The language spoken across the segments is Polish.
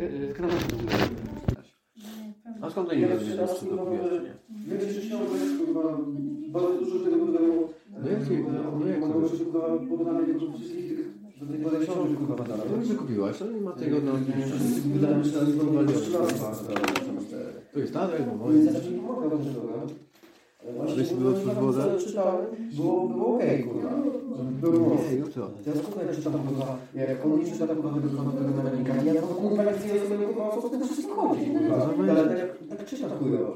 w Krakowie. A skąd to nie wiesz, to czy nie? Wyczyszczone, kurwa, bardzo dużo tego było. No jak ci- no jak to? Być, kurwa, poddane do wszystkich tych, do tej pory książek, kurwa, No badane. już kupiłaś, no i ma tego, no Wydałem się na To jest no Bo jest nie było czuć wodę? Czytałem, było, było okej, kurwa. Było Nie, no co? Ja skąd czytam, kurwa, jak on nie czyta tego tego mechanika, ja to kurwa nie chcę sobie kurwa o co to wszystko chodzi, kurwa. Ale tak, tak czyta chujowo.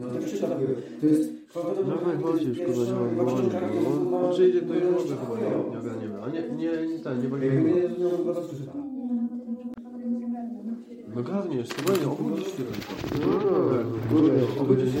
No tak czyta chujowo. To jest... Dawaj włożysz, kurwa, że mam bo on przyjdzie, to już może chyba nie, nie ogarniemy. A nie, nie, nie ten, nie Jakby będzie. mnie nie po prostu czyta. No garniesz, spokojnie, obudzisz się tylko. No, obudzisz się,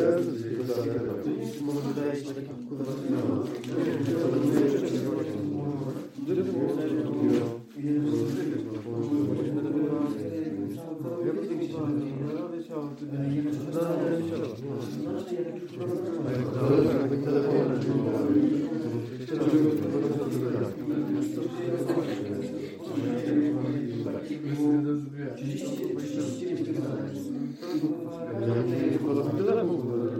Jezus, ateisty może wydaje się taki kurwa Thank you.